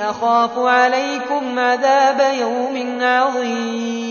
أَخَافُ عَلَيْكُمْ عَذَابَ يَوْمٍ عَظِيمٍ.